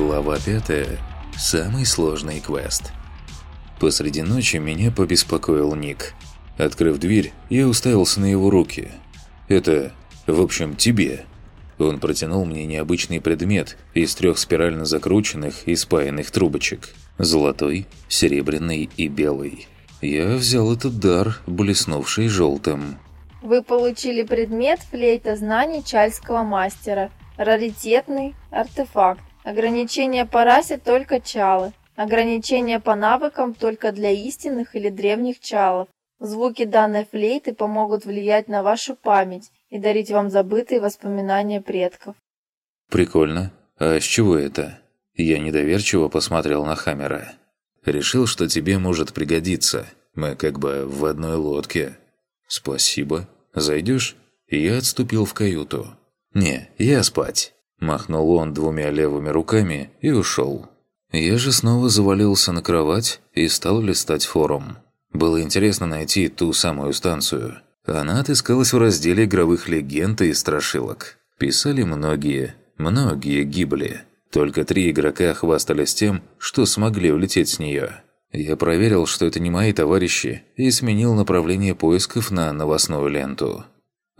Глава 5. Самый сложный квест. Посреди ночи меня побеспокоил Ник. Открыв дверь, я уставился на его руки. «Это, в общем, тебе». Он протянул мне необычный предмет из трех спирально закрученных и спаянных трубочек. Золотой, серебряный и белый. Я взял этот дар, блеснувший желтым. Вы получили предмет флейта знаний чальского мастера. Раритетный артефакт. Ограничение по расе только чалы. Ограничение по навыкам только для истинных или древних чалов. Звуки данной флейты помогут влиять на вашу память и дарить вам забытые воспоминания предков. Прикольно. А с чего это? Я недоверчиво посмотрел на Хаммера. Решил, что тебе может пригодиться. Мы как бы в одной лодке. Спасибо. Зайдешь? Я отступил в каюту. Не, я спать. Махнул он двумя левыми руками и ушел. Я же снова завалился на кровать и стал листать форум. Было интересно найти ту самую станцию. Она отыскалась в разделе игровых легенд и страшилок. Писали многие, многие гибли. Только три игрока хвастались тем, что смогли улететь с нее. Я проверил, что это не мои товарищи, и сменил направление поисков на новостную ленту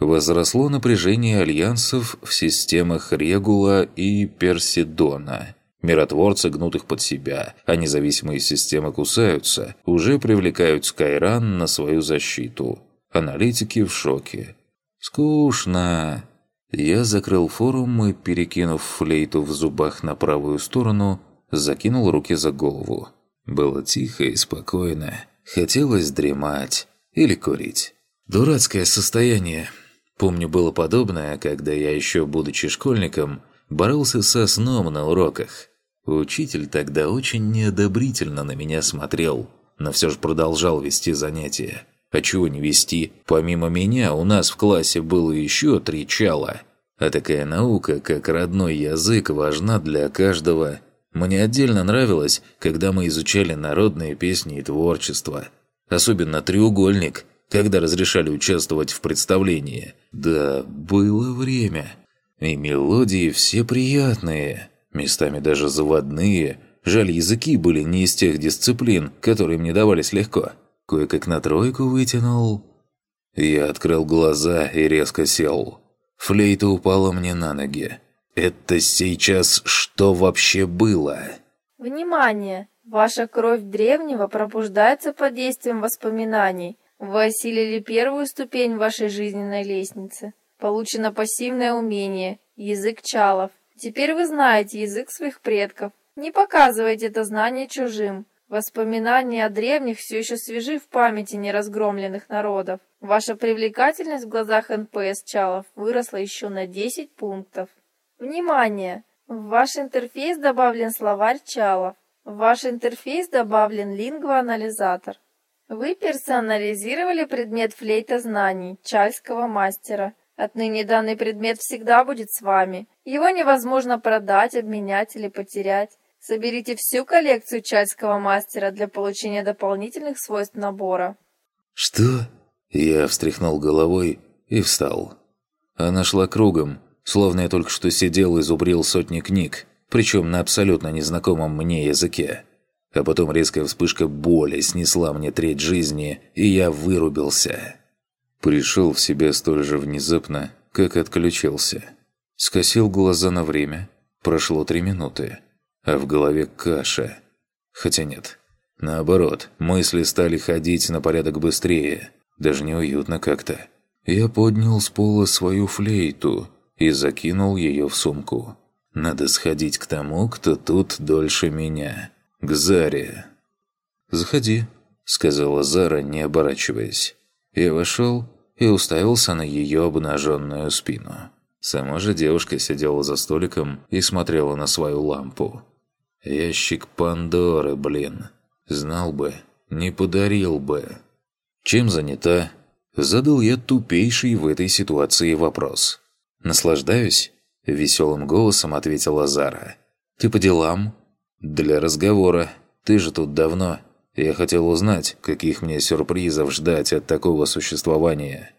возросло напряжение альянсов в системах Регула и Персидона. Миротворцы гнут их под себя, а независимые системы кусаются, уже привлекают Скайран на свою защиту. Аналитики в шоке. Скучно. Я закрыл форум и, перекинув флейту в зубах на правую сторону, закинул руки за голову. Было тихо и спокойно. Хотелось дремать или курить. Дурацкое состояние. Помню, было подобное, когда я еще, будучи школьником, боролся со сном на уроках. Учитель тогда очень неодобрительно на меня смотрел, но все же продолжал вести занятия. А чего не вести? Помимо меня, у нас в классе было еще три чала. А такая наука, как родной язык, важна для каждого. Мне отдельно нравилось, когда мы изучали народные песни и творчество. Особенно «Треугольник», когда разрешали участвовать в представлении. Да, было время. И мелодии все приятные, местами даже заводные. Жаль, языки были не из тех дисциплин, которые мне давались легко. Кое-как на тройку вытянул. Я открыл глаза и резко сел. Флейта упала мне на ноги. Это сейчас что вообще было? Внимание! Ваша кровь древнего пробуждается под действием воспоминаний. Вы осилили первую ступень вашей жизненной лестницы. Получено пассивное умение – язык чалов. Теперь вы знаете язык своих предков. Не показывайте это знание чужим. Воспоминания о древних все еще свежи в памяти неразгромленных народов. Ваша привлекательность в глазах НПС Чалов выросла еще на 10 пунктов. Внимание! В ваш интерфейс добавлен словарь Чалов. В ваш интерфейс добавлен лингвоанализатор. Вы персонализировали предмет флейта знаний Чальского мастера. Отныне данный предмет всегда будет с вами. Его невозможно продать, обменять или потерять. Соберите всю коллекцию Чальского мастера для получения дополнительных свойств набора. Что? Я встряхнул головой и встал. Она шла кругом, словно я только что сидел и зубрил сотни книг, причем на абсолютно незнакомом мне языке. А потом резкая вспышка боли снесла мне треть жизни, и я вырубился. Пришел в себя столь же внезапно, как отключился. Скосил глаза на время. Прошло три минуты. А в голове каша. Хотя нет. Наоборот, мысли стали ходить на порядок быстрее. Даже неуютно как-то. Я поднял с пола свою флейту и закинул ее в сумку. Надо сходить к тому, кто тут дольше меня к Заре. «Заходи», — сказала Зара, не оборачиваясь. Я вошел и уставился на ее обнаженную спину. Сама же девушка сидела за столиком и смотрела на свою лампу. «Ящик Пандоры, блин. Знал бы, не подарил бы». «Чем занята?» Задал я тупейший в этой ситуации вопрос. «Наслаждаюсь?» – веселым голосом ответила Зара. «Ты по делам?» «Для разговора. Ты же тут давно. Я хотел узнать, каких мне сюрпризов ждать от такого существования».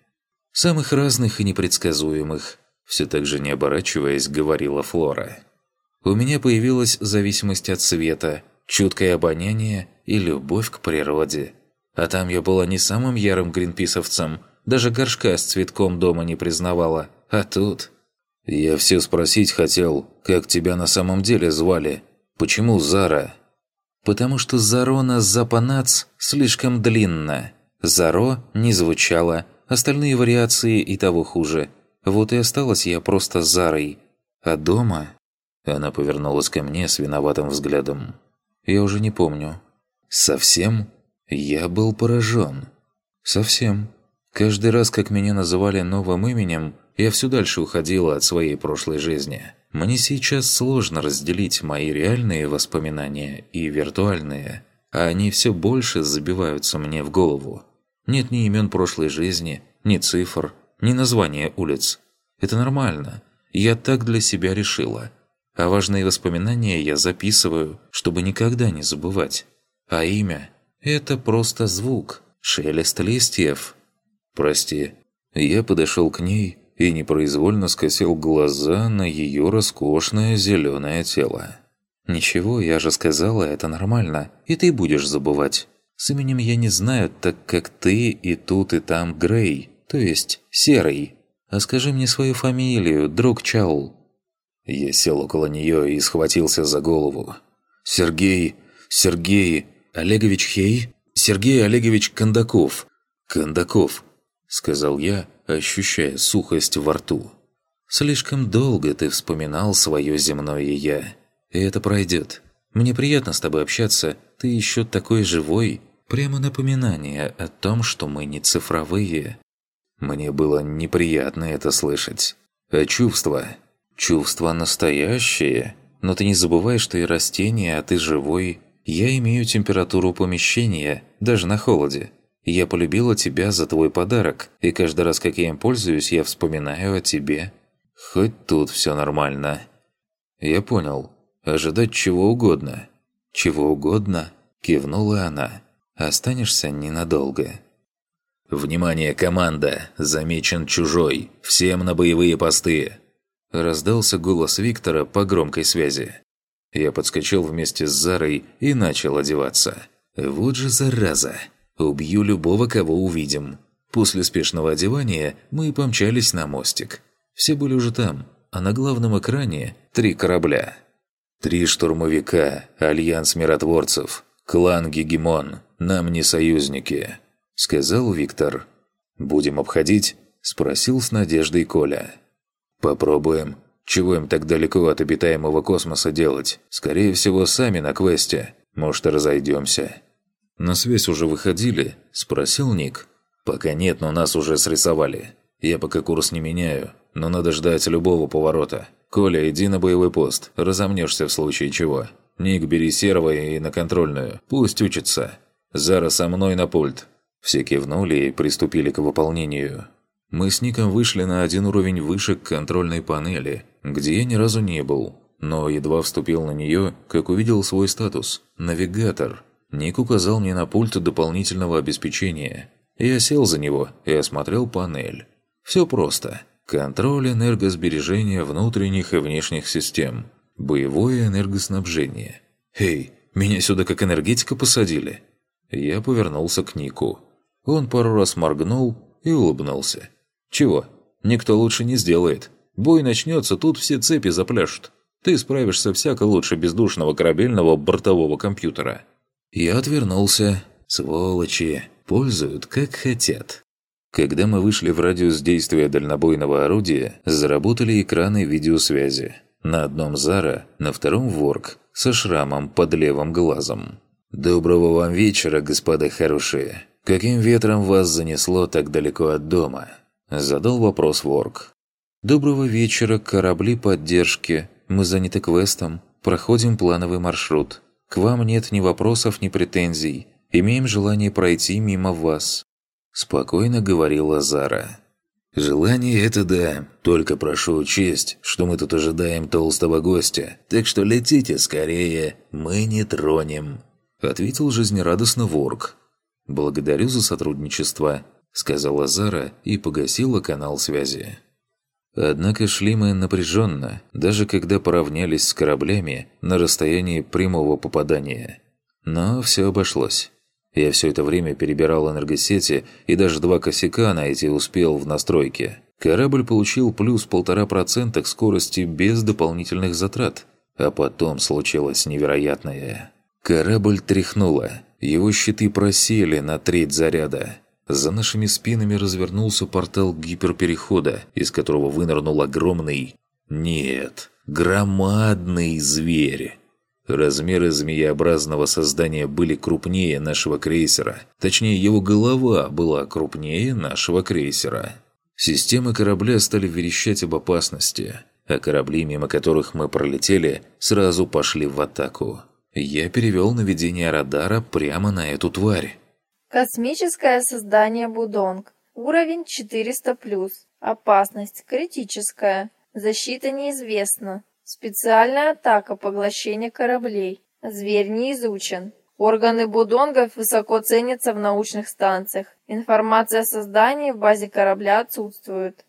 «Самых разных и непредсказуемых», все так же не оборачиваясь, говорила Флора. У меня появилась зависимость от света, чуткое обоняние и любовь к природе. А там я была не самым ярым гринписовцем, даже горшка с цветком дома не признавала. А тут... Я все спросить хотел, как тебя на самом деле звали? Почему Зара? Потому что Зарона Запанац слишком длинно. Заро не звучало, остальные вариации и того хуже. Вот и осталась я просто Зарой. А дома... Она повернулась ко мне с виноватым взглядом. Я уже не помню. Совсем? Я был поражен. Совсем. Каждый раз, как меня называли новым именем, я все дальше уходила от своей прошлой жизни. Мне сейчас сложно разделить мои реальные воспоминания и виртуальные, а они все больше забиваются мне в голову. Нет ни имен прошлой жизни, ни цифр, ни названия улиц. Это нормально. Я так для себя решила. А важные воспоминания я записываю, чтобы никогда не забывать. А имя – это просто звук, шелест листьев. Прости. Я подошел к ней и непроизвольно скосил глаза на ее роскошное зеленое тело. «Ничего, я же сказала, это нормально, и ты будешь забывать. С именем я не знаю, так как ты и тут, и там Грей, то есть Серый. А скажи мне свою фамилию, друг Чаул». Я сел около нее и схватился за голову. «Сергей... Сергей... Олегович Хей? Сергей Олегович Кондаков. Кондаков», — сказал я, ощущая сухость во рту. «Слишком долго ты вспоминал свое земное «я». И это пройдет. Мне приятно с тобой общаться, ты еще такой живой. Прямо напоминание о том, что мы не цифровые». Мне было неприятно это слышать. А чувства? Чувства настоящие. Но ты не забывай, что и растение, а ты живой. Я имею температуру помещения, даже на холоде. Я полюбила тебя за твой подарок, и каждый раз, как я им пользуюсь, я вспоминаю о тебе. Хоть тут все нормально. Я понял. Ожидать чего угодно. Чего угодно, кивнула она. Останешься ненадолго. «Внимание, команда! Замечен чужой! Всем на боевые посты!» Раздался голос Виктора по громкой связи. Я подскочил вместе с Зарой и начал одеваться. «Вот же зараза! Убью любого, кого увидим!» После спешного одевания мы помчались на мостик. Все были уже там, а на главном экране три корабля. Три штурмовика, альянс миротворцев, клан Гегемон, нам не союзники, сказал Виктор. «Будем обходить?» – спросил с надеждой Коля. «Попробуем. Чего им так далеко от обитаемого космоса делать? Скорее всего, сами на квесте. Может, разойдемся». «На связь уже выходили?» – спросил Ник. «Пока нет, но нас уже срисовали. Я пока курс не меняю, но надо ждать любого поворота. Коля, иди на боевой пост, разомнешься в случае чего. Ник, бери серого и на контрольную. Пусть учится. Зара со мной на пульт». Все кивнули и приступили к выполнению. Мы с Ником вышли на один уровень выше к контрольной панели, где я ни разу не был, но едва вступил на нее, как увидел свой статус – «Навигатор». Ник указал мне на пульт дополнительного обеспечения. Я сел за него и осмотрел панель. Все просто. Контроль энергосбережения внутренних и внешних систем. Боевое энергоснабжение. «Эй, меня сюда как энергетика посадили?» Я повернулся к Нику. Он пару раз моргнул и улыбнулся. «Чего? Никто лучше не сделает. Бой начнется, тут все цепи запляшут. Ты справишься всяко лучше бездушного корабельного бортового компьютера». Я отвернулся. Сволочи. Пользуют как хотят. Когда мы вышли в радиус действия дальнобойного орудия, заработали экраны видеосвязи. На одном Зара, на втором Ворк, со шрамом под левым глазом. «Доброго вам вечера, господа хорошие. Каким ветром вас занесло так далеко от дома?» Задал вопрос Ворк. «Доброго вечера, корабли поддержки. Мы заняты квестом. Проходим плановый маршрут. К вам нет ни вопросов, ни претензий. Имеем желание пройти мимо вас. Спокойно говорила Зара. «Желание это да, только прошу учесть, что мы тут ожидаем толстого гостя, так что летите скорее, мы не тронем», — ответил жизнерадостно Ворк. «Благодарю за сотрудничество», — сказала Зара и погасила канал связи. Однако шли мы напряженно, даже когда поравнялись с кораблями на расстоянии прямого попадания. Но все обошлось. Я все это время перебирал энергосети и даже два косяка найти успел в настройке. Корабль получил плюс полтора процента к скорости без дополнительных затрат. А потом случилось невероятное. Корабль тряхнуло. Его щиты просели на треть заряда. За нашими спинами развернулся портал гиперперехода, из которого вынырнул огромный... Нет, громадный зверь. Размеры змееобразного создания были крупнее нашего крейсера. Точнее, его голова была крупнее нашего крейсера. Системы корабля стали верещать об опасности, а корабли, мимо которых мы пролетели, сразу пошли в атаку. Я перевел наведение радара прямо на эту тварь. Космическое создание Будонг. Уровень 400+. Опасность критическая. Защита неизвестна. Специальная атака поглощения кораблей. Зверь не изучен. Органы будонгов высоко ценятся в научных станциях. Информация о создании в базе корабля отсутствует.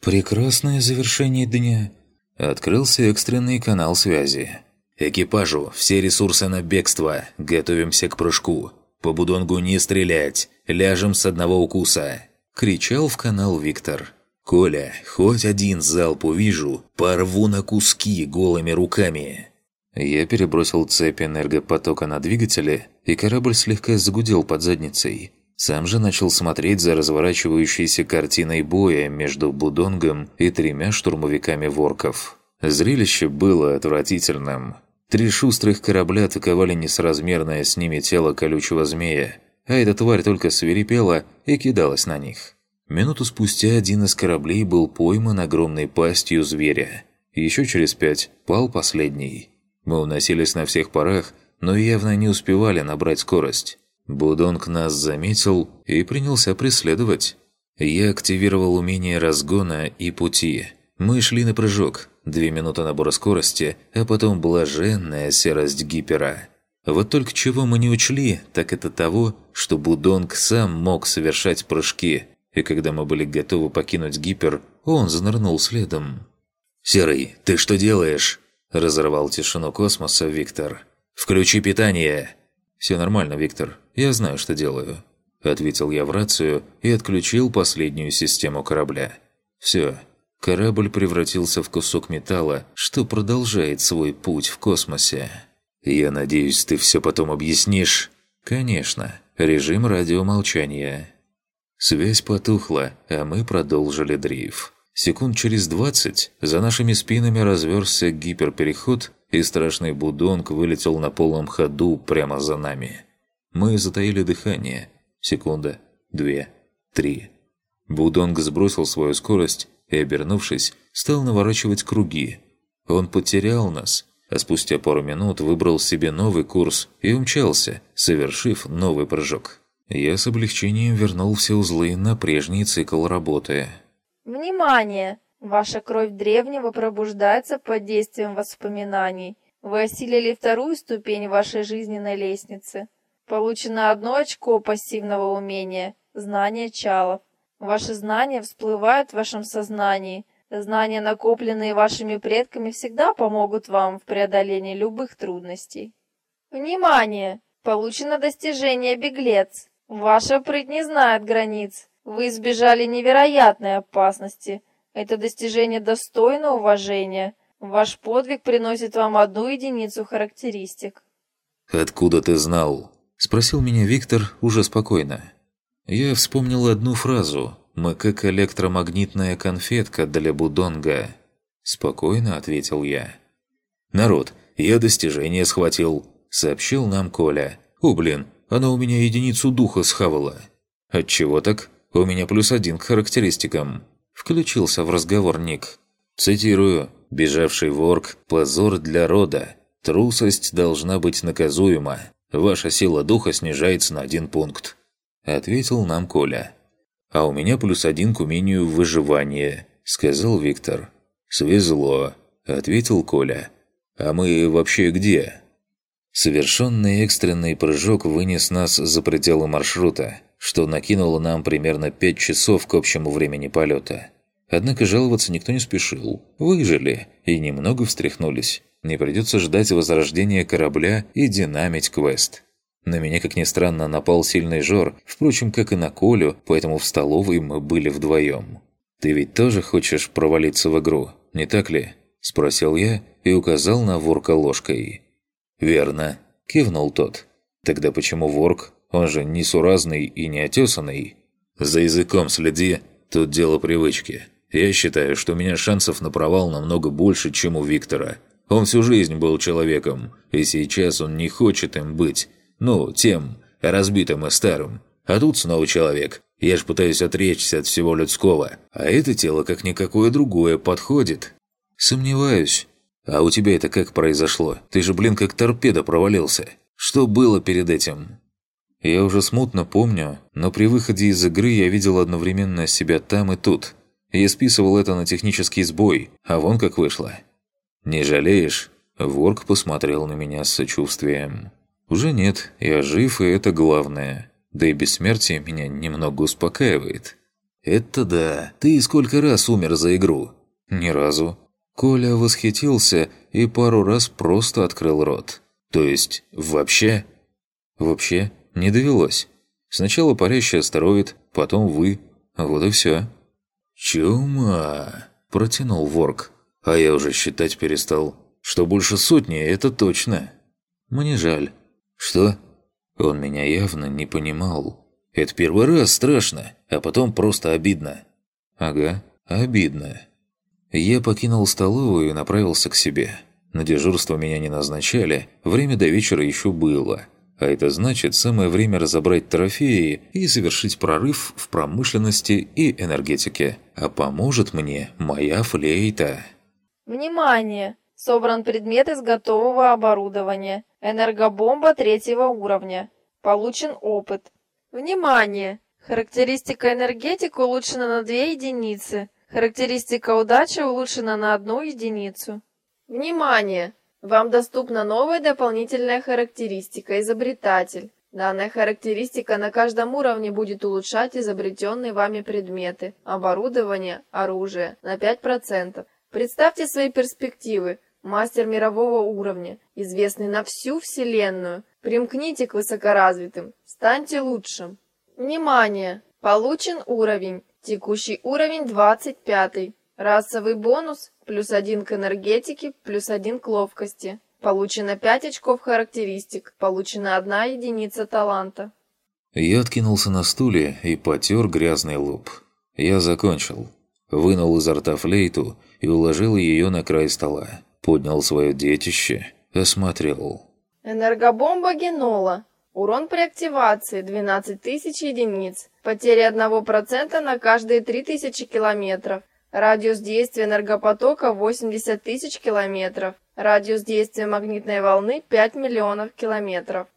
Прекрасное завершение дня. Открылся экстренный канал связи. «Экипажу, все ресурсы на бегство. Готовимся к прыжку. По будонгу не стрелять. Ляжем с одного укуса!» Кричал в канал Виктор. «Коля, хоть один залп увижу, порву на куски голыми руками!» Я перебросил цепь энергопотока на двигатели, и корабль слегка загудел под задницей. Сам же начал смотреть за разворачивающейся картиной боя между Будонгом и тремя штурмовиками ворков. Зрелище было отвратительным. Три шустрых корабля атаковали несоразмерное с ними тело колючего змея, а эта тварь только свирепела и кидалась на них. Минуту спустя один из кораблей был пойман огромной пастью зверя. Еще через пять пал последний. Мы уносились на всех парах, но явно не успевали набрать скорость. Будонг нас заметил и принялся преследовать. Я активировал умение разгона и пути. Мы шли на прыжок. Две минуты набора скорости, а потом блаженная серость гипера. Вот только чего мы не учли, так это того, что Будонг сам мог совершать прыжки – и когда мы были готовы покинуть гипер, он занырнул следом. «Серый, ты что делаешь?» – разорвал тишину космоса Виктор. «Включи питание!» «Все нормально, Виктор. Я знаю, что делаю», – ответил я в рацию и отключил последнюю систему корабля. «Все. Корабль превратился в кусок металла, что продолжает свой путь в космосе. Я надеюсь, ты все потом объяснишь?» «Конечно. Режим радиомолчания». Связь потухла, а мы продолжили дрейф. Секунд через двадцать за нашими спинами разверзся гиперпереход, и страшный будонг вылетел на полном ходу прямо за нами. Мы затаили дыхание. Секунда, две, три. Будонг сбросил свою скорость и, обернувшись, стал наворачивать круги. Он потерял нас, а спустя пару минут выбрал себе новый курс и умчался, совершив новый прыжок. Я с облегчением вернул все узлы на прежний цикл работы. Внимание! Ваша кровь древнего пробуждается под действием воспоминаний. Вы осилили вторую ступень вашей жизненной лестницы. Получено одно очко пассивного умения – знание чалов. Ваши знания всплывают в вашем сознании. Знания, накопленные вашими предками, всегда помогут вам в преодолении любых трудностей. Внимание! Получено достижение «Беглец». Ваша прыть не знает границ. Вы избежали невероятной опасности. Это достижение достойно уважения. Ваш подвиг приносит вам одну единицу характеристик. «Откуда ты знал?» – спросил меня Виктор уже спокойно. Я вспомнил одну фразу «Мы как электромагнитная конфетка для Будонга». Спокойно ответил я. «Народ, я достижение схватил», – сообщил нам Коля. «О, блин, она у меня единицу духа схавала. Отчего так? У меня плюс один к характеристикам. Включился в разговор Ник. Цитирую. «Бежавший ворк – позор для рода. Трусость должна быть наказуема. Ваша сила духа снижается на один пункт». Ответил нам Коля. «А у меня плюс один к умению выживания», – сказал Виктор. «Свезло», – ответил Коля. «А мы вообще где?» Совершенный экстренный прыжок вынес нас за пределы маршрута, что накинуло нам примерно 5 часов к общему времени полета. Однако жаловаться никто не спешил. Выжили и немного встряхнулись. Не придется ждать возрождения корабля и динамить квест. На меня, как ни странно, напал сильный жор, впрочем, как и на Колю, поэтому в столовой мы были вдвоем. «Ты ведь тоже хочешь провалиться в игру, не так ли?» – спросил я и указал на ворка ложкой. «Верно», – кивнул тот. «Тогда почему ворк? Он же несуразный и неотесанный». «За языком следи, тут дело привычки. Я считаю, что у меня шансов на провал намного больше, чем у Виктора. Он всю жизнь был человеком, и сейчас он не хочет им быть. Ну, тем, разбитым и старым. А тут снова человек. Я ж пытаюсь отречься от всего людского. А это тело, как никакое другое, подходит. Сомневаюсь. А у тебя это как произошло? Ты же, блин, как торпеда провалился. Что было перед этим? Я уже смутно помню, но при выходе из игры я видел одновременно себя там и тут. Я списывал это на технический сбой, а вон как вышло. «Не жалеешь?» Ворк посмотрел на меня с сочувствием. «Уже нет, я жив, и это главное. Да и бессмертие меня немного успокаивает». «Это да. Ты сколько раз умер за игру?» «Ни разу». Коля восхитился и пару раз просто открыл рот. «То есть, вообще?» «Вообще, не довелось. Сначала парящий астероид, потом вы. Вот и все». «Чума!» – протянул Ворк. «А я уже считать перестал. Что больше сотни – это точно». «Мне жаль». «Что?» Он меня явно не понимал. «Это первый раз страшно, а потом просто обидно». «Ага, обидно». Я покинул столовую и направился к себе. На дежурство меня не назначали, время до вечера еще было – а это значит самое время разобрать трофеи и завершить прорыв в промышленности и энергетике. А поможет мне моя флейта. Внимание! Собран предмет из готового оборудования. Энергобомба третьего уровня. Получен опыт. Внимание! Характеристика энергетика улучшена на 2 единицы. Характеристика удача улучшена на 1 единицу. Внимание! Вам доступна новая дополнительная характеристика «Изобретатель». Данная характеристика на каждом уровне будет улучшать изобретенные вами предметы, оборудование, оружие на 5%. Представьте свои перспективы. Мастер мирового уровня, известный на всю Вселенную. Примкните к высокоразвитым, станьте лучшим. Внимание! Получен уровень. Текущий уровень 25. Расовый бонус плюс один к энергетике, плюс один к ловкости. Получено 5 очков характеристик, получена одна единица таланта. Я откинулся на стуле и потер грязный лоб. Я закончил. Вынул изо рта флейту и уложил ее на край стола. Поднял свое детище, осмотрел. Энергобомба Генола. Урон при активации 12 тысяч единиц. Потеря 1% на каждые 3000 километров. Радиус действия энергопотока 80 тысяч километров. Радиус действия магнитной волны 5 миллионов километров.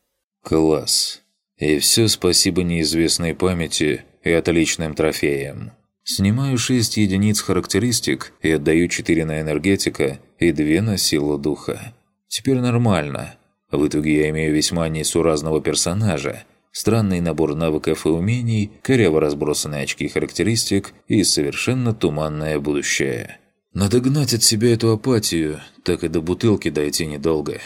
Класс. И все спасибо неизвестной памяти и отличным трофеям. Снимаю 6 единиц характеристик и отдаю 4 на энергетика и 2 на силу духа. Теперь нормально. В итоге я имею весьма несуразного персонажа, странный набор навыков и умений, коряво разбросанные очки характеристик и совершенно туманное будущее. Надо гнать от себя эту апатию, так и до бутылки дойти недолго.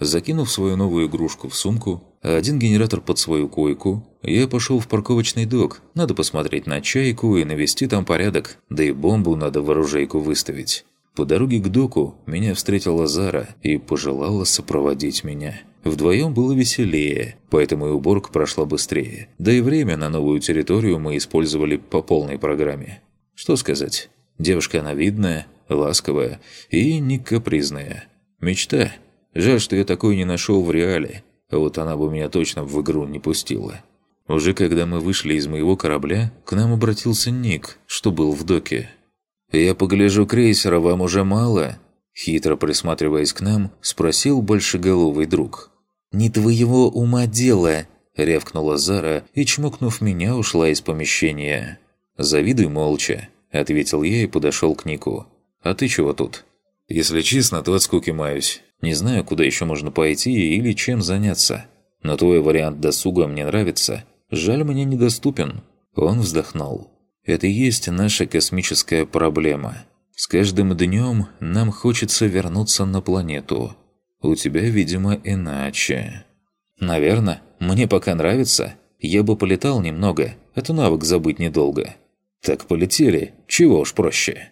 Закинув свою новую игрушку в сумку, один генератор под свою койку, я пошел в парковочный док. Надо посмотреть на чайку и навести там порядок, да и бомбу надо в оружейку выставить. По дороге к доку меня встретила Зара и пожелала сопроводить меня. Вдвоем было веселее, поэтому и уборка прошла быстрее. Да и время на новую территорию мы использовали по полной программе. Что сказать? Девушка она видная, ласковая и не капризная. Мечта. Жаль, что я такой не нашел в реале. Вот она бы меня точно в игру не пустила. Уже когда мы вышли из моего корабля, к нам обратился Ник, что был в доке. «Я погляжу, крейсера вам уже мало?» Хитро присматриваясь к нам, спросил большеголовый друг. «Не твоего ума дело!» – рявкнула Зара и, чмокнув меня, ушла из помещения. «Завидуй молча», – ответил я и подошел к Нику. «А ты чего тут?» «Если честно, то от скуки маюсь. Не знаю, куда еще можно пойти или чем заняться. Но твой вариант досуга мне нравится. Жаль, мне недоступен». Он вздохнул. Это и есть наша космическая проблема. С каждым днем нам хочется вернуться на планету. У тебя, видимо, иначе. Наверное, мне пока нравится. Я бы полетал немного, это навык забыть недолго. Так полетели, чего уж проще.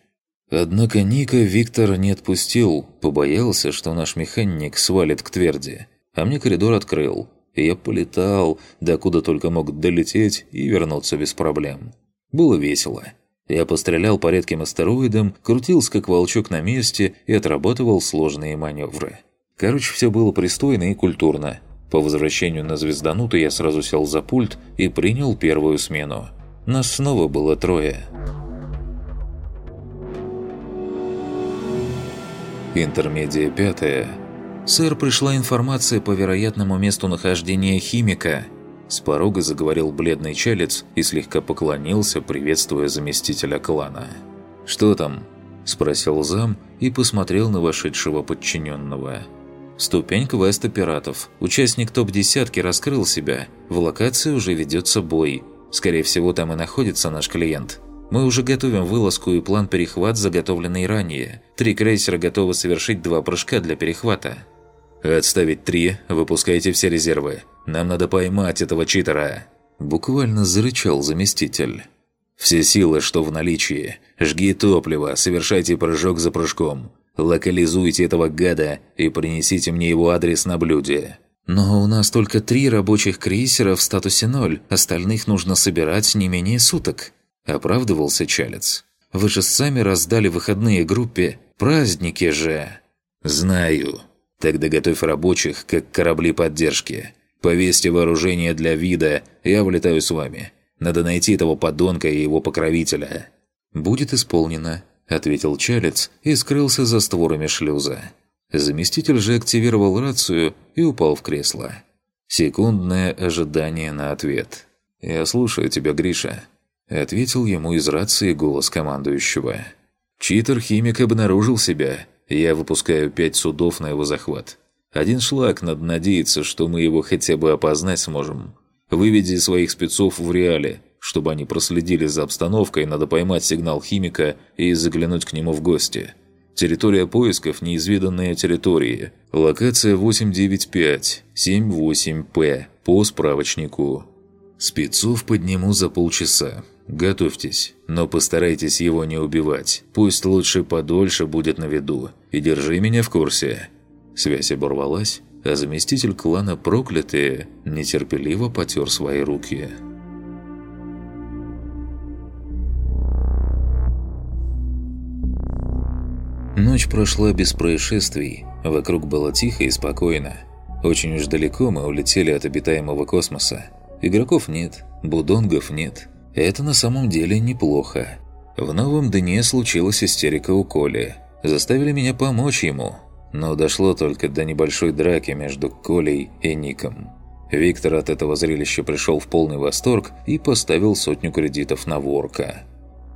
Однако Ника Виктор не отпустил, побоялся, что наш механик свалит к тверди. А мне коридор открыл, я полетал, докуда только мог долететь и вернуться без проблем. Было весело. Я пострелял по редким астероидам, крутился как волчок на месте и отрабатывал сложные маневры. Короче, все было пристойно и культурно. По возвращению на звездануту я сразу сел за пульт и принял первую смену. Нас снова было трое. Интермедия пятая. Сэр, пришла информация по вероятному месту нахождения химика. С порога заговорил бледный чалец и слегка поклонился, приветствуя заместителя клана. «Что там?» – спросил зам и посмотрел на вошедшего подчиненного. Ступень квеста пиратов. Участник топ-десятки раскрыл себя. В локации уже ведется бой. Скорее всего, там и находится наш клиент. Мы уже готовим вылазку и план перехват, заготовленный ранее. Три крейсера готовы совершить два прыжка для перехвата. «Отставить три, выпускайте все резервы. Нам надо поймать этого читера!» Буквально зарычал заместитель. «Все силы, что в наличии. Жги топливо, совершайте прыжок за прыжком. Локализуйте этого гада и принесите мне его адрес на блюде». «Но у нас только три рабочих крейсера в статусе ноль, остальных нужно собирать не менее суток», – оправдывался Чалец. «Вы же сами раздали выходные группе. Праздники же!» «Знаю. Тогда готовь рабочих, как корабли поддержки. Повесьте вооружение для вида, я вылетаю с вами. Надо найти этого подонка и его покровителя». «Будет исполнено», – ответил Чалец и скрылся за створами шлюза. Заместитель же активировал рацию и упал в кресло. Секундное ожидание на ответ. «Я слушаю тебя, Гриша», — ответил ему из рации голос командующего. «Читер-химик обнаружил себя. Я выпускаю пять судов на его захват. Один шлак, надо надеяться, что мы его хотя бы опознать сможем. Выведи своих спецов в реале. Чтобы они проследили за обстановкой, надо поймать сигнал химика и заглянуть к нему в гости». Территория поисков – неизведанная территория. Локация 895, 78П, по справочнику. Спецов подниму за полчаса. Готовьтесь, но постарайтесь его не убивать. Пусть лучше подольше будет на виду. И держи меня в курсе. Связь оборвалась, а заместитель клана Проклятые нетерпеливо потер свои руки. Ночь прошла без происшествий, вокруг было тихо и спокойно. Очень уж далеко мы улетели от обитаемого космоса. Игроков нет, будонгов нет. Это на самом деле неплохо. В новом дне случилась истерика у Коли. Заставили меня помочь ему. Но дошло только до небольшой драки между Колей и Ником. Виктор от этого зрелища пришел в полный восторг и поставил сотню кредитов на ворка.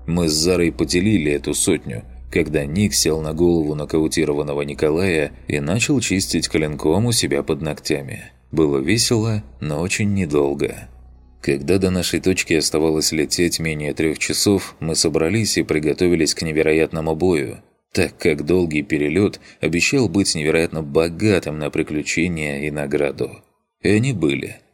Мы с Зарой поделили эту сотню – когда Ник сел на голову нокаутированного Николая и начал чистить коленком у себя под ногтями. Было весело, но очень недолго. Когда до нашей точки оставалось лететь менее трех часов, мы собрались и приготовились к невероятному бою, так как долгий перелет обещал быть невероятно богатым на приключения и награду. И они были –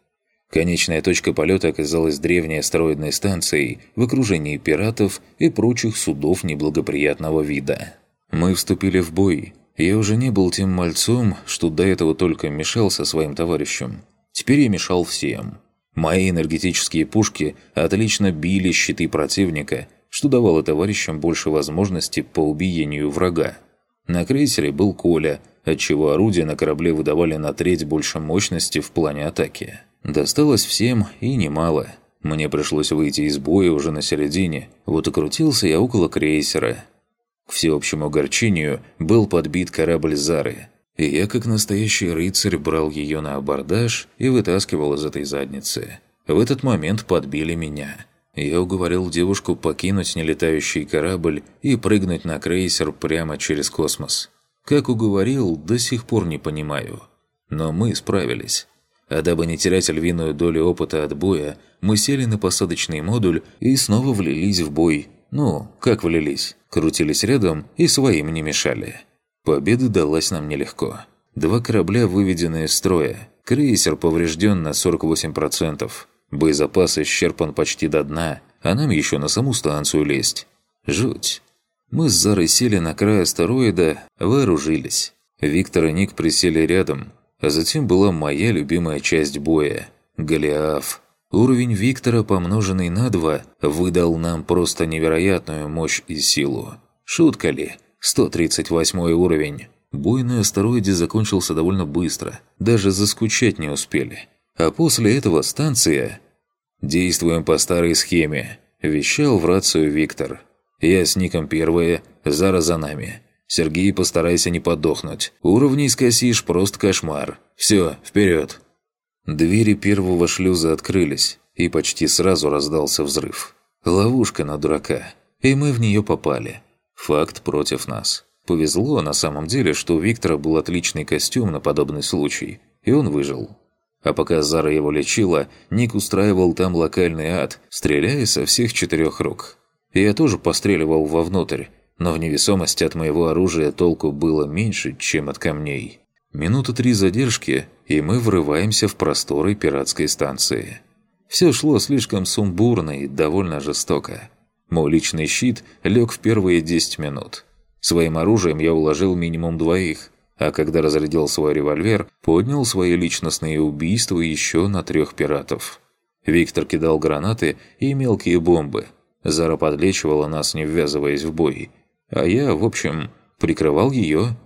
Конечная точка полета оказалась древней астероидной станцией в окружении пиратов и прочих судов неблагоприятного вида. Мы вступили в бой. Я уже не был тем мальцом, что до этого только мешал со своим товарищем. Теперь я мешал всем. Мои энергетические пушки отлично били щиты противника, что давало товарищам больше возможностей по убиению врага. На крейсере был Коля, отчего орудия на корабле выдавали на треть больше мощности в плане атаки. Досталось всем и немало. Мне пришлось выйти из боя уже на середине, вот и крутился я около крейсера. К всеобщему огорчению был подбит корабль Зары, и я, как настоящий рыцарь, брал ее на абордаж и вытаскивал из этой задницы. В этот момент подбили меня. Я уговорил девушку покинуть нелетающий корабль и прыгнуть на крейсер прямо через космос. Как уговорил, до сих пор не понимаю. Но мы справились. А дабы не терять львиную долю опыта от боя, мы сели на посадочный модуль и снова влились в бой. Ну, как влились? Крутились рядом и своим не мешали. Победа далась нам нелегко. Два корабля выведены из строя. Крейсер поврежден на 48%. Боезапас исчерпан почти до дна, а нам еще на саму станцию лезть. Жуть. Мы с Зарой сели на край астероида, вооружились. Виктор и Ник присели рядом, а затем была моя любимая часть боя – Голиаф. Уровень Виктора, помноженный на два, выдал нам просто невероятную мощь и силу. Шутка ли? 138 уровень. Бой на астероиде закончился довольно быстро, даже заскучать не успели. А после этого станция... «Действуем по старой схеме», – вещал в рацию Виктор. «Я с Ником первая, Зара за нами. Сергей, постарайся не подохнуть. Уровни скосишь, просто кошмар. Все, вперед!» Двери первого шлюза открылись, и почти сразу раздался взрыв. Ловушка на дурака. И мы в нее попали. Факт против нас. Повезло на самом деле, что у Виктора был отличный костюм на подобный случай, и он выжил. А пока Зара его лечила, Ник устраивал там локальный ад, стреляя со всех четырех рук. И я тоже постреливал вовнутрь, но в невесомости от моего оружия толку было меньше, чем от камней. Минуты три задержки, и мы врываемся в просторы пиратской станции. Все шло слишком сумбурно и довольно жестоко. Мой личный щит лег в первые 10 минут. Своим оружием я уложил минимум двоих, а когда разрядил свой револьвер, поднял свои личностные убийства еще на трех пиратов. Виктор кидал гранаты и мелкие бомбы. Зара подлечивала нас, не ввязываясь в бой. А я, в общем, прикрывал ее.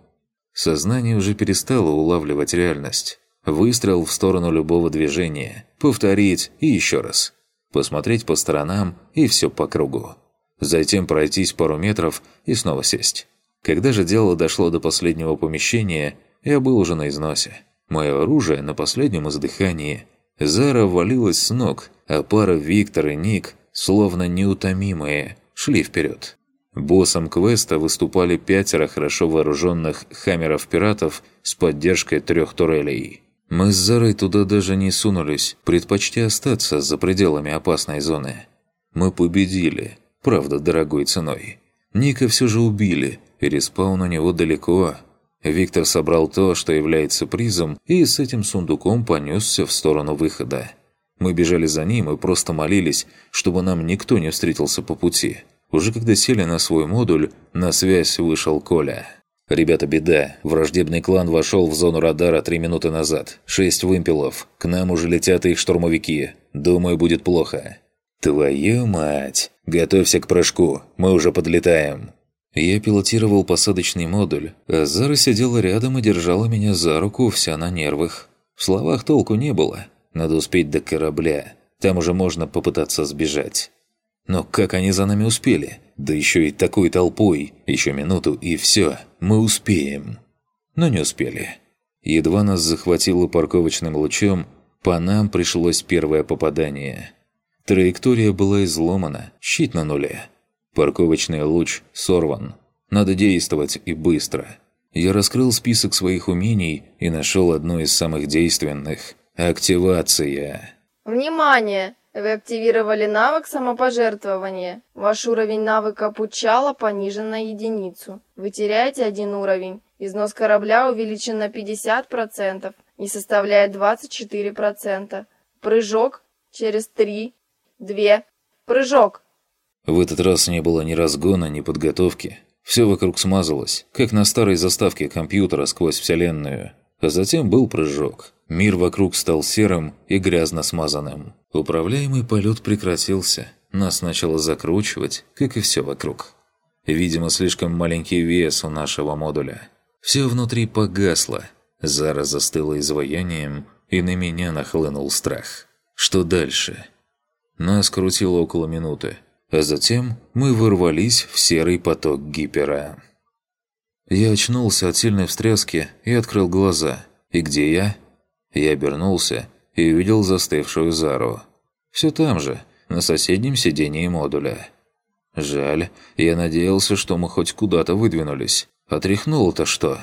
Сознание уже перестало улавливать реальность. Выстрел в сторону любого движения. Повторить и еще раз. Посмотреть по сторонам и все по кругу. Затем пройтись пару метров и снова сесть. Когда же дело дошло до последнего помещения, я был уже на износе. Мое оружие на последнем издыхании. Зара валилась с ног, а пара Виктор и Ник, словно неутомимые, шли вперед. Боссом квеста выступали пятеро хорошо вооруженных хаммеров-пиратов с поддержкой трех турелей. Мы с Зарой туда даже не сунулись, предпочтя остаться за пределами опасной зоны. Мы победили, правда, дорогой ценой. Ника все же убили, Переспаун у него далеко. Виктор собрал то, что является призом, и с этим сундуком понесся в сторону выхода. Мы бежали за ним и просто молились, чтобы нам никто не встретился по пути. Уже когда сели на свой модуль, на связь вышел Коля. «Ребята, беда. Враждебный клан вошел в зону радара три минуты назад. Шесть вымпелов. К нам уже летят их штурмовики. Думаю, будет плохо». «Твою мать! Готовься к прыжку. Мы уже подлетаем». Я пилотировал посадочный модуль, а Зара сидела рядом и держала меня за руку, вся на нервах. В словах толку не было. Надо успеть до корабля. Там уже можно попытаться сбежать. Но как они за нами успели? Да еще и такой толпой. Еще минуту и все. Мы успеем. Но не успели. Едва нас захватило парковочным лучом, по нам пришлось первое попадание. Траектория была изломана, щит на нуле. Парковочный луч сорван. Надо действовать и быстро. Я раскрыл список своих умений и нашел одно из самых действенных – активация. Внимание! Вы активировали навык самопожертвования. Ваш уровень навыка Пучала понижен на единицу. Вы теряете один уровень. Износ корабля увеличен на 50% и составляет 24%. Прыжок через 3, 2, прыжок. В этот раз не было ни разгона, ни подготовки. Все вокруг смазалось, как на старой заставке компьютера сквозь вселенную. А затем был прыжок. Мир вокруг стал серым и грязно смазанным. Управляемый полет прекратился. Нас начало закручивать, как и все вокруг. Видимо, слишком маленький вес у нашего модуля. Все внутри погасло. Зара застыла изваянием, и на меня нахлынул страх. Что дальше? Нас крутило около минуты а затем мы ворвались в серый поток гипера. Я очнулся от сильной встряски и открыл глаза. И где я? Я обернулся и увидел застывшую Зару. Все там же, на соседнем сидении модуля. Жаль, я надеялся, что мы хоть куда-то выдвинулись. Отряхнуло-то что?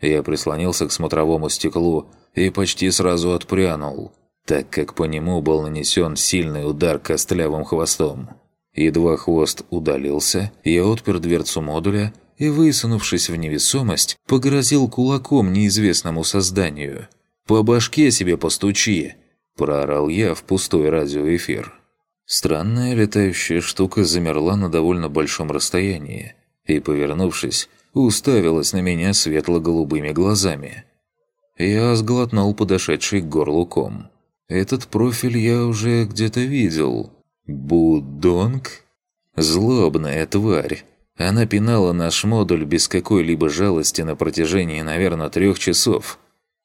Я прислонился к смотровому стеклу и почти сразу отпрянул, так как по нему был нанесен сильный удар костлявым хвостом. Едва хвост удалился, я отпер дверцу модуля и, высунувшись в невесомость, погрозил кулаком неизвестному созданию. «По башке себе постучи!» – проорал я в пустой радиоэфир. Странная летающая штука замерла на довольно большом расстоянии и, повернувшись, уставилась на меня светло-голубыми глазами. Я сглотнул подошедший к горлу ком. Этот профиль я уже где-то видел. Будонг? Злобная тварь. Она пинала наш модуль без какой-либо жалости на протяжении, наверное, трех часов.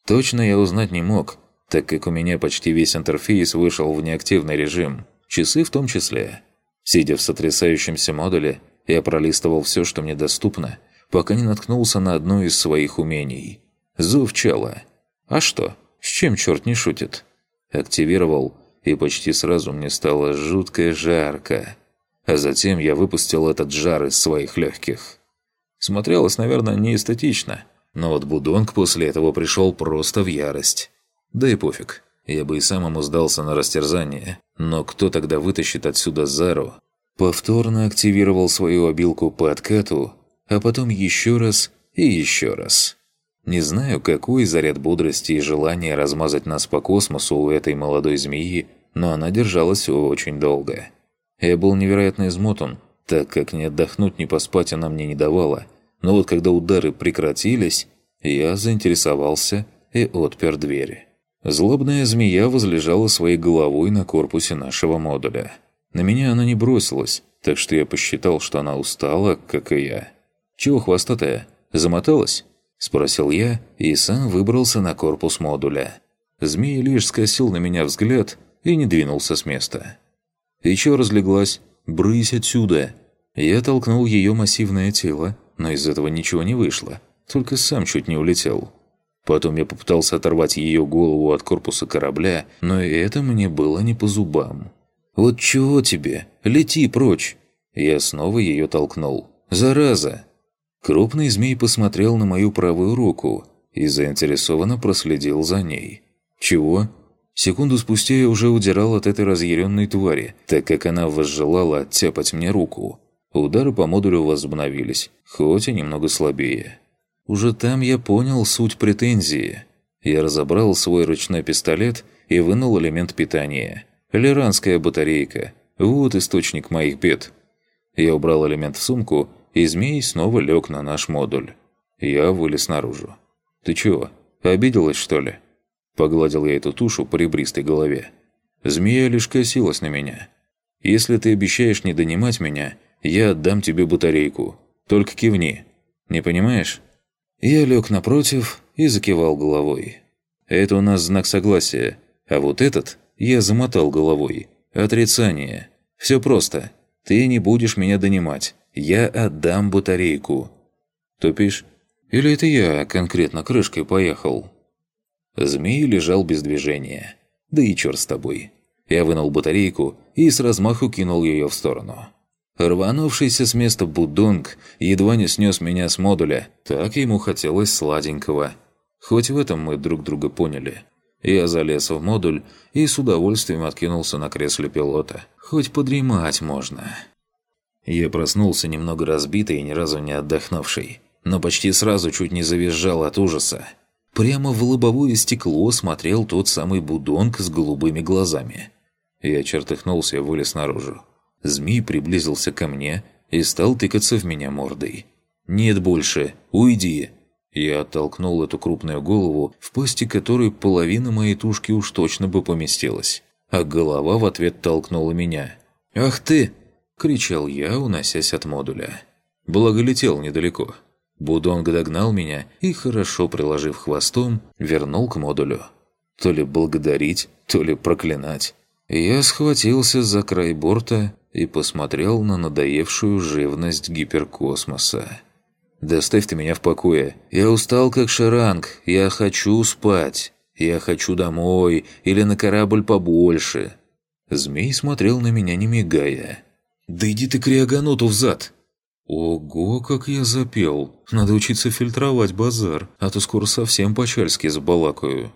Точно я узнать не мог, так как у меня почти весь интерфейс вышел в неактивный режим, часы в том числе. Сидя в сотрясающемся модуле, я пролистывал все, что мне доступно, пока не наткнулся на одно из своих умений. Зов чала. А что, с чем черт не шутит? Активировал, и почти сразу мне стало жутко жарко а затем я выпустил этот жар из своих легких. Смотрелось, наверное, неэстетично, но вот Будонг после этого пришел просто в ярость. Да и пофиг, я бы и сам ему сдался на растерзание, но кто тогда вытащит отсюда Зару? Повторно активировал свою обилку по откату, а потом еще раз и еще раз. Не знаю, какой заряд бодрости и желания размазать нас по космосу у этой молодой змеи, но она держалась очень долго. Я был невероятно измотан, так как ни отдохнуть, ни поспать она мне не давала. Но вот когда удары прекратились, я заинтересовался и отпер двери. Злобная змея возлежала своей головой на корпусе нашего модуля. На меня она не бросилась, так что я посчитал, что она устала, как и я. «Чего хвостатая? Замоталась?» – спросил я и сам выбрался на корпус модуля. Змея лишь скосил на меня взгляд и не двинулся с места. Чё разлеглась? Брысь отсюда!» Я толкнул ее массивное тело, но из этого ничего не вышло. Только сам чуть не улетел. Потом я попытался оторвать ее голову от корпуса корабля, но и это мне было не по зубам. «Вот чего тебе? Лети прочь!» Я снова ее толкнул. «Зараза!» Крупный змей посмотрел на мою правую руку и заинтересованно проследил за ней. «Чего?» Секунду спустя я уже удирал от этой разъяренной твари, так как она возжелала оттяпать мне руку. Удары по модулю возобновились, хоть и немного слабее. Уже там я понял суть претензии. Я разобрал свой ручной пистолет и вынул элемент питания. Лиранская батарейка. Вот источник моих бед. Я убрал элемент в сумку, и змей снова лег на наш модуль. Я вылез наружу. «Ты чего, обиделась, что ли?» Погладил я эту тушу по ребристой голове. Змея лишь косилась на меня. «Если ты обещаешь не донимать меня, я отдам тебе батарейку. Только кивни. Не понимаешь?» Я лег напротив и закивал головой. «Это у нас знак согласия, а вот этот я замотал головой. Отрицание. Все просто. Ты не будешь меня донимать. Я отдам батарейку». «Тупишь? Или это я конкретно крышкой поехал?» Змей лежал без движения. Да и черт с тобой. Я вынул батарейку и с размаху кинул ее в сторону. Рванувшийся с места Будунг едва не снес меня с модуля, так ему хотелось сладенького. Хоть в этом мы друг друга поняли. Я залез в модуль и с удовольствием откинулся на кресле пилота. Хоть подремать можно. Я проснулся немного разбитый и ни разу не отдохнувший, но почти сразу чуть не завизжал от ужаса. Прямо в лобовое стекло смотрел тот самый будонг с голубыми глазами. Я чертыхнулся и вылез наружу. Змей приблизился ко мне и стал тыкаться в меня мордой. «Нет больше! Уйди!» Я оттолкнул эту крупную голову, в пасти которой половина моей тушки уж точно бы поместилась. А голова в ответ толкнула меня. «Ах ты!» – кричал я, уносясь от модуля. Благо летел недалеко. Будонг догнал меня и, хорошо приложив хвостом, вернул к модулю. То ли благодарить, то ли проклинать. Я схватился за край борта и посмотрел на надоевшую живность гиперкосмоса. «Доставь ты меня в покое. Я устал, как шаранг. Я хочу спать. Я хочу домой или на корабль побольше». Змей смотрел на меня, не мигая. «Да иди ты к Риагануту взад!» Ого, как я запел. Надо учиться фильтровать базар, а то скоро совсем по-чальски забалакаю.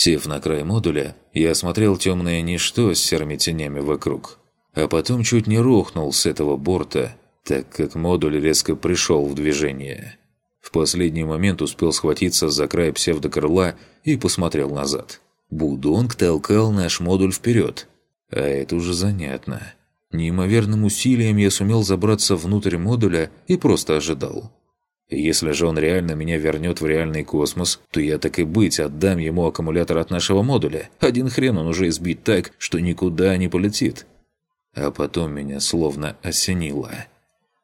Сев на край модуля, я осмотрел темное ничто с серыми тенями вокруг. А потом чуть не рухнул с этого борта, так как модуль резко пришел в движение. В последний момент успел схватиться за край псевдокрыла и посмотрел назад. Будонг толкал наш модуль вперед. А это уже занятно. Неимоверным усилием я сумел забраться внутрь модуля и просто ожидал. Если же он реально меня вернет в реальный космос, то я так и быть отдам ему аккумулятор от нашего модуля. Один хрен он уже избит так, что никуда не полетит. А потом меня словно осенило.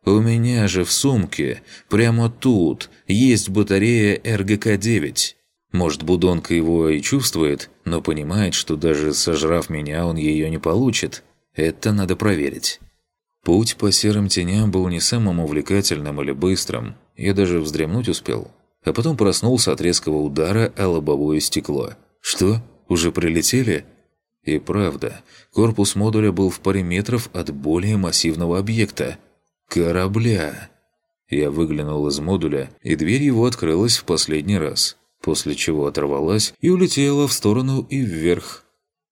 У меня же в сумке, прямо тут, есть батарея РГК-9. Может, Будонка его и чувствует, но понимает, что даже сожрав меня, он ее не получит. Это надо проверить. Путь по серым теням был не самым увлекательным или быстрым. Я даже вздремнуть успел. А потом проснулся от резкого удара о лобовое стекло. «Что? Уже прилетели?» И правда, корпус модуля был в паре метров от более массивного объекта – корабля. Я выглянул из модуля, и дверь его открылась в последний раз, после чего оторвалась и улетела в сторону и вверх.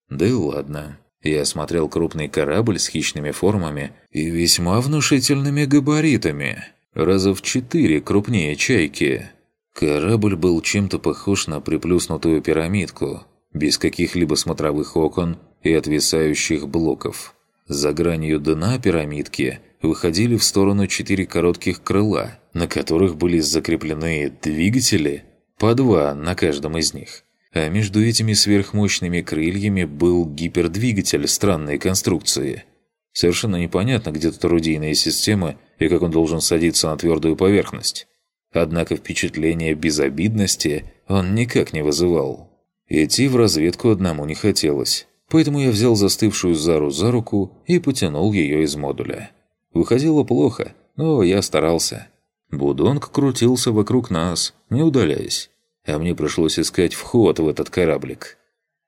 Да и ладно. Я осмотрел крупный корабль с хищными формами и весьма внушительными габаритами. Раза в четыре крупнее «Чайки». Корабль был чем-то похож на приплюснутую пирамидку, без каких-либо смотровых окон и отвисающих блоков. За гранью дна пирамидки выходили в сторону четыре коротких крыла, на которых были закреплены двигатели, по два на каждом из них – а между этими сверхмощными крыльями был гипердвигатель странной конструкции. Совершенно непонятно, где тут орудийная система и как он должен садиться на твердую поверхность. Однако впечатление безобидности он никак не вызывал. Идти в разведку одному не хотелось, поэтому я взял застывшую Зару за руку и потянул ее из модуля. Выходило плохо, но я старался. Будонг крутился вокруг нас, не удаляясь а мне пришлось искать вход в этот кораблик.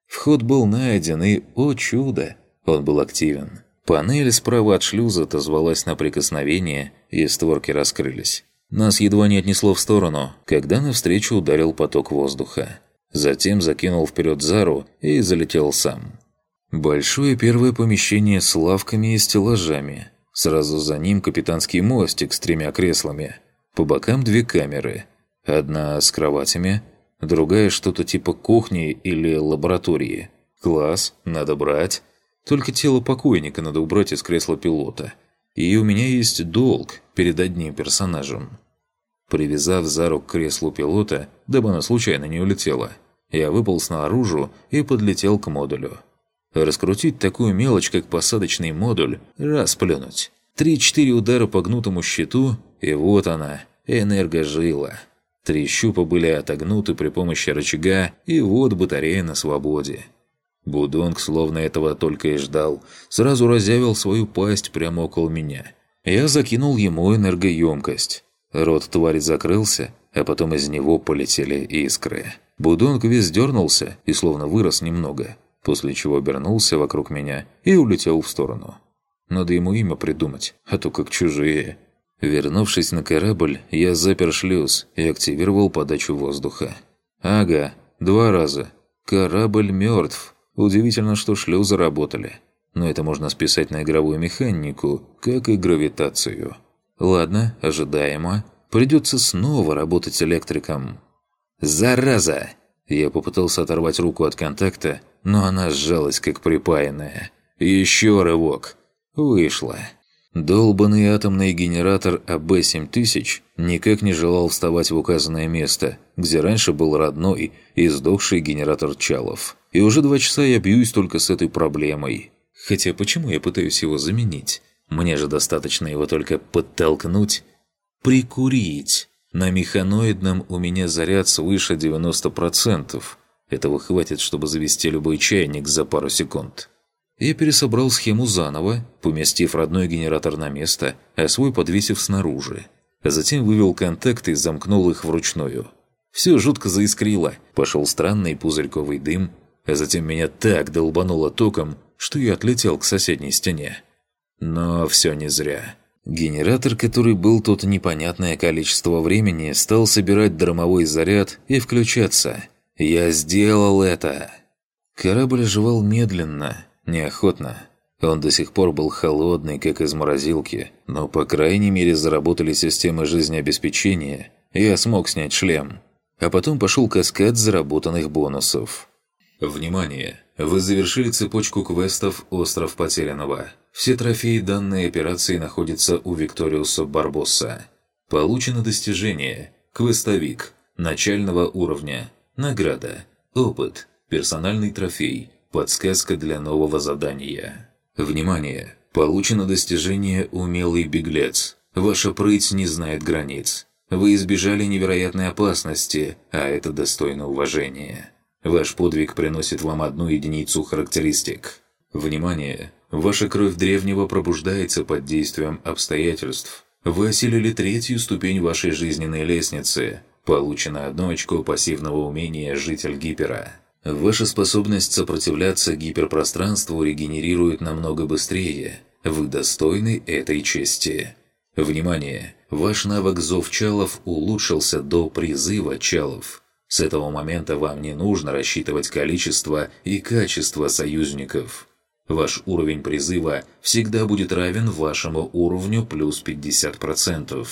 Вход был найден, и, о чудо, он был активен. Панель справа от шлюза отозвалась на прикосновение, и створки раскрылись. Нас едва не отнесло в сторону, когда навстречу ударил поток воздуха. Затем закинул вперед Зару и залетел сам. Большое первое помещение с лавками и стеллажами. Сразу за ним капитанский мостик с тремя креслами. По бокам две камеры – Одна с кроватями, другая что-то типа кухни или лаборатории. Класс, надо брать. Только тело покойника надо убрать из кресла пилота. И у меня есть долг перед одним персонажем. Привязав за рук к креслу пилота, дабы она случайно не улетела, я выполз наружу и подлетел к модулю. Раскрутить такую мелочь, как посадочный модуль, расплюнуть. Три-четыре удара по гнутому щиту, и вот она, энергожила. Три щупа были отогнуты при помощи рычага, и вот батарея на свободе. Будонг, словно этого только и ждал, сразу разъявил свою пасть прямо около меня. Я закинул ему энергоемкость. Рот твари закрылся, а потом из него полетели искры. Будонг весь дернулся и словно вырос немного, после чего обернулся вокруг меня и улетел в сторону. Надо ему имя придумать, а то как чужие. Вернувшись на корабль, я запер шлюз и активировал подачу воздуха. Ага, два раза. Корабль мертв. Удивительно, что шлюзы работали. Но это можно списать на игровую механику, как и гравитацию. Ладно, ожидаемо. Придется снова работать электриком. «Зараза!» Я попытался оторвать руку от контакта, но она сжалась, как припаянная. Еще рывок. Вышло. Долбанный атомный генератор АБ-7000 никак не желал вставать в указанное место, где раньше был родной и сдохший генератор Чалов. И уже два часа я бьюсь только с этой проблемой. Хотя почему я пытаюсь его заменить? Мне же достаточно его только подтолкнуть. Прикурить. На механоидном у меня заряд свыше 90%. Этого хватит, чтобы завести любой чайник за пару секунд. Я пересобрал схему заново, поместив родной генератор на место, а свой подвесив снаружи. А затем вывел контакты и замкнул их вручную. Все жутко заискрило, пошел странный пузырьковый дым, а затем меня так долбануло током, что я отлетел к соседней стене. Но все не зря. Генератор, который был тут непонятное количество времени, стал собирать дромовой заряд и включаться. Я сделал это!» Корабль оживал медленно, неохотно. Он до сих пор был холодный, как из морозилки, но, по крайней мере, заработали системы жизнеобеспечения, я смог снять шлем. А потом пошел каскад заработанных бонусов. Внимание! Вы завершили цепочку квестов «Остров Потерянного». Все трофеи данной операции находятся у Викториуса Барбосса. Получено достижение «Квестовик» начального уровня. Награда. Опыт. Персональный трофей. Подсказка для нового задания. Внимание! Получено достижение «Умелый беглец». Ваша прыть не знает границ. Вы избежали невероятной опасности, а это достойно уважения. Ваш подвиг приносит вам одну единицу характеристик. Внимание! Ваша кровь древнего пробуждается под действием обстоятельств. Вы осилили третью ступень вашей жизненной лестницы. Получено одно очко пассивного умения «Житель Гипера». Ваша способность сопротивляться гиперпространству регенерирует намного быстрее. Вы достойны этой чести. Внимание! Ваш навык «Зов Чалов» улучшился до призыва Чалов. С этого момента вам не нужно рассчитывать количество и качество союзников. Ваш уровень призыва всегда будет равен вашему уровню плюс 50%.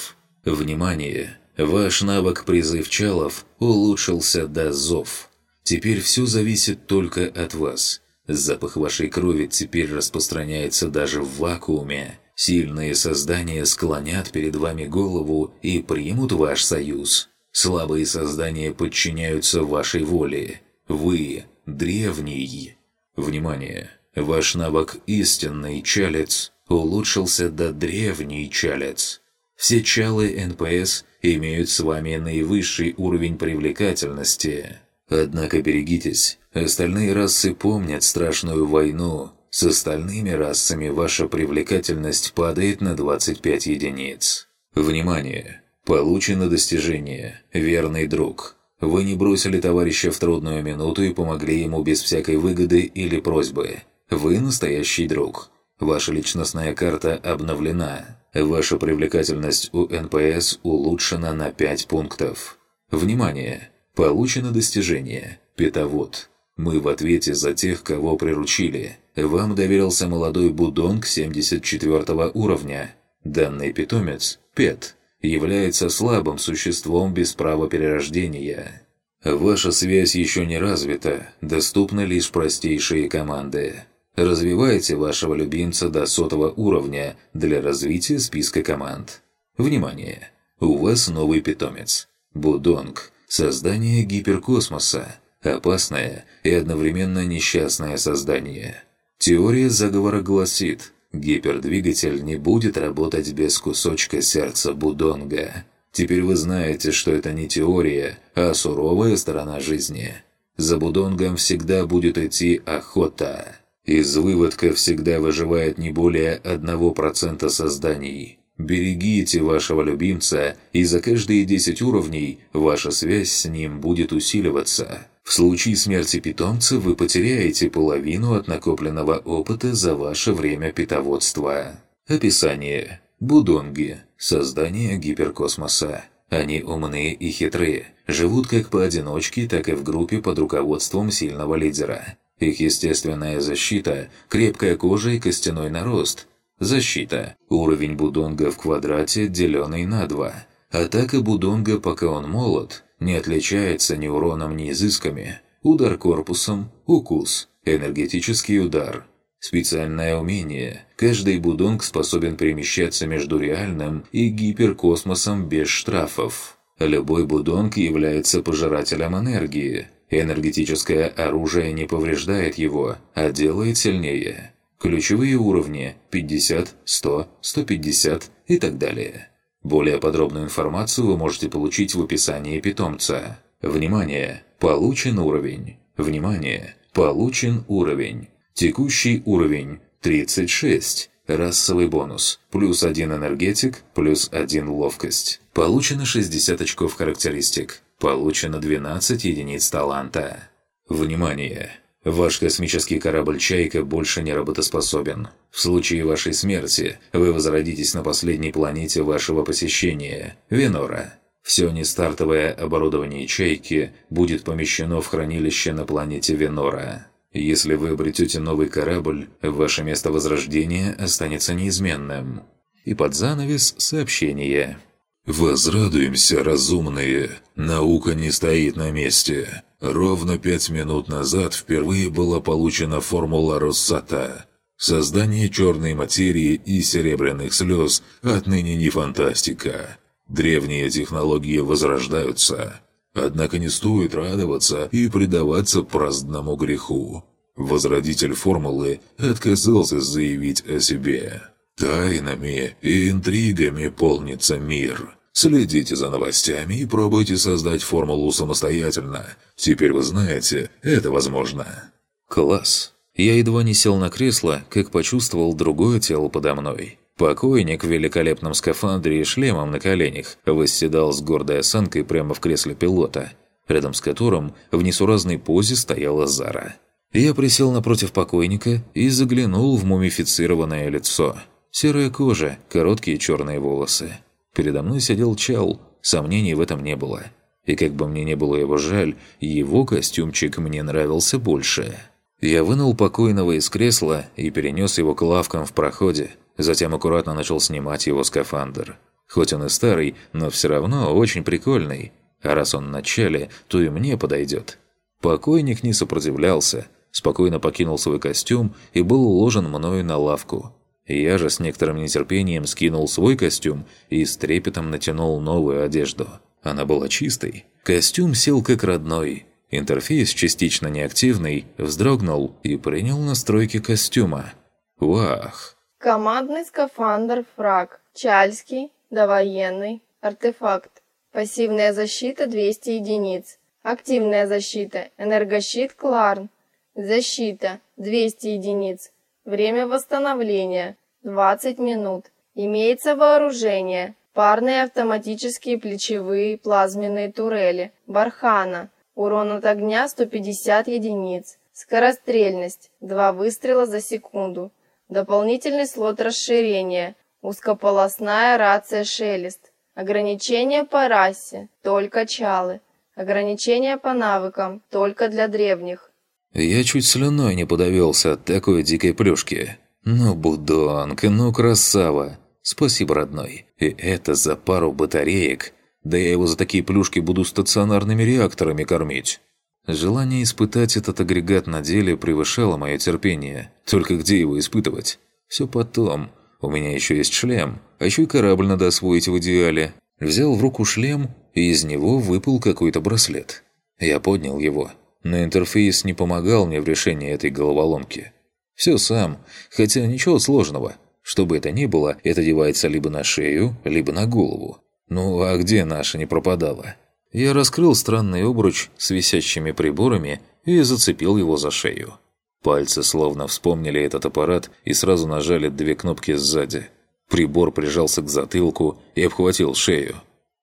Внимание! Ваш навык «Призыв Чалов» улучшился до «Зов». Теперь все зависит только от вас. Запах вашей крови теперь распространяется даже в вакууме. Сильные создания склонят перед вами голову и примут ваш союз. Слабые создания подчиняются вашей воле. Вы – древний. Внимание! Ваш навык «Истинный чалец» улучшился до «Древний чалец». Все чалы НПС имеют с вами наивысший уровень привлекательности. Однако берегитесь, остальные расы помнят страшную войну. С остальными расами ваша привлекательность падает на 25 единиц. Внимание! Получено достижение «Верный друг». Вы не бросили товарища в трудную минуту и помогли ему без всякой выгоды или просьбы. Вы настоящий друг. Ваша личностная карта обновлена. Ваша привлекательность у НПС улучшена на 5 пунктов. Внимание! Получено достижение «Петовод». Мы в ответе за тех, кого приручили. Вам доверился молодой Будонг 74 уровня. Данный питомец – Пет является слабым существом без права перерождения. Ваша связь еще не развита, доступны лишь простейшие команды. Развивайте вашего любимца до сотого уровня для развития списка команд. Внимание! У вас новый питомец. Будонг. Создание гиперкосмоса. Опасное и одновременно несчастное создание. Теория заговора гласит – Гипердвигатель не будет работать без кусочка сердца Будонга. Теперь вы знаете, что это не теория, а суровая сторона жизни. За Будонгом всегда будет идти охота. Из выводка всегда выживает не более 1% созданий. Берегите вашего любимца, и за каждые 10 уровней ваша связь с ним будет усиливаться. В случае смерти питомца вы потеряете половину от накопленного опыта за ваше время питоводства. Описание. Будонги. Создание гиперкосмоса. Они умные и хитрые, живут как поодиночке, так и в группе под руководством сильного лидера. Их естественная защита – крепкая кожа и костяной нарост. Защита – уровень Будонга в квадрате, деленный на 2. Атака Будонга, пока он молод – не отличается ни уроном, ни изысками. Удар корпусом, укус, энергетический удар. Специальное умение. Каждый будонг способен перемещаться между реальным и гиперкосмосом без штрафов. Любой будонг является пожирателем энергии. Энергетическое оружие не повреждает его, а делает сильнее. Ключевые уровни – 50, 100, 150 и так далее. Более подробную информацию вы можете получить в описании питомца. Внимание! Получен уровень. Внимание! Получен уровень. Текущий уровень 36. Расовый бонус. Плюс один энергетик, плюс один ловкость. Получено 60 очков характеристик. Получено 12 единиц таланта. Внимание! Ваш космический корабль «Чайка» больше не работоспособен. В случае вашей смерти вы возродитесь на последней планете вашего посещения – Венора. Все нестартовое оборудование «Чайки» будет помещено в хранилище на планете Венора. Если вы обретете новый корабль, ваше место возрождения останется неизменным. И под занавес сообщение. «Возрадуемся, разумные! Наука не стоит на месте. Ровно пять минут назад впервые была получена формула Россата. Создание черной материи и серебряных слез отныне не фантастика. Древние технологии возрождаются. Однако не стоит радоваться и предаваться праздному греху. Возродитель формулы отказался заявить о себе. Тайнами и интригами полнится мир. Следите за новостями и пробуйте создать формулу самостоятельно. Теперь вы знаете, это возможно. Класс. Я едва не сел на кресло, как почувствовал другое тело подо мной. Покойник в великолепном скафандре и шлемом на коленях восседал с гордой осанкой прямо в кресле пилота, рядом с которым в несуразной позе стояла Зара. Я присел напротив покойника и заглянул в мумифицированное лицо. Серая кожа, короткие черные волосы. Передо мной сидел Чал, сомнений в этом не было. И как бы мне не было его жаль, его костюмчик мне нравился больше. Я вынул покойного из кресла и перенес его к лавкам в проходе, затем аккуратно начал снимать его скафандр. Хоть он и старый, но все равно очень прикольный. А раз он в начале, то и мне подойдет. Покойник не сопротивлялся, спокойно покинул свой костюм и был уложен мною на лавку. Я же с некоторым нетерпением скинул свой костюм и с трепетом натянул новую одежду. Она была чистой. Костюм сел как родной. Интерфейс, частично неактивный, вздрогнул и принял настройки костюма. Вах! Командный скафандр фраг. Чальский, довоенный, артефакт. Пассивная защита 200 единиц. Активная защита. Энергощит Кларн. Защита 200 единиц. Время восстановления – 20 минут. Имеется вооружение. Парные автоматические плечевые плазменные турели. Бархана. Урон от огня 150 единиц. Скорострельность – 2 выстрела за секунду. Дополнительный слот расширения. Узкополосная рация «Шелест». Ограничения по расе – только чалы. Ограничения по навыкам – только для древних. Я чуть слюной не подавился от такой дикой плюшки. Ну, будонка, ну, красава. Спасибо, родной. И это за пару батареек. Да я его за такие плюшки буду стационарными реакторами кормить. Желание испытать этот агрегат на деле превышало мое терпение. Только где его испытывать? Все потом. У меня еще есть шлем, а еще и корабль надо освоить в идеале. Взял в руку шлем, и из него выпал какой-то браслет. Я поднял его – но интерфейс не помогал мне в решении этой головоломки. Все сам, хотя ничего сложного. Что бы это ни было, это девается либо на шею, либо на голову. Ну а где наша не пропадала? Я раскрыл странный обруч с висящими приборами и зацепил его за шею. Пальцы словно вспомнили этот аппарат и сразу нажали две кнопки сзади. Прибор прижался к затылку и обхватил шею.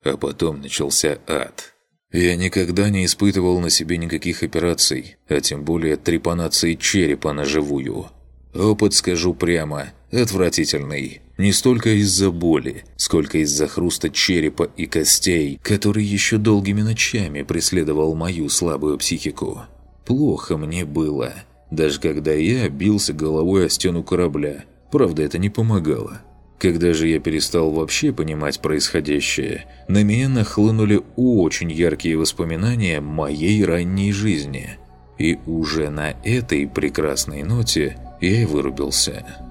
А потом начался ад. Я никогда не испытывал на себе никаких операций, а тем более трепанации черепа на живую. Опыт, скажу прямо, отвратительный. Не столько из-за боли, сколько из-за хруста черепа и костей, который еще долгими ночами преследовал мою слабую психику. Плохо мне было, даже когда я бился головой о стену корабля. Правда, это не помогало. Когда же я перестал вообще понимать происходящее, на меня нахлынули очень яркие воспоминания моей ранней жизни. И уже на этой прекрасной ноте я и вырубился.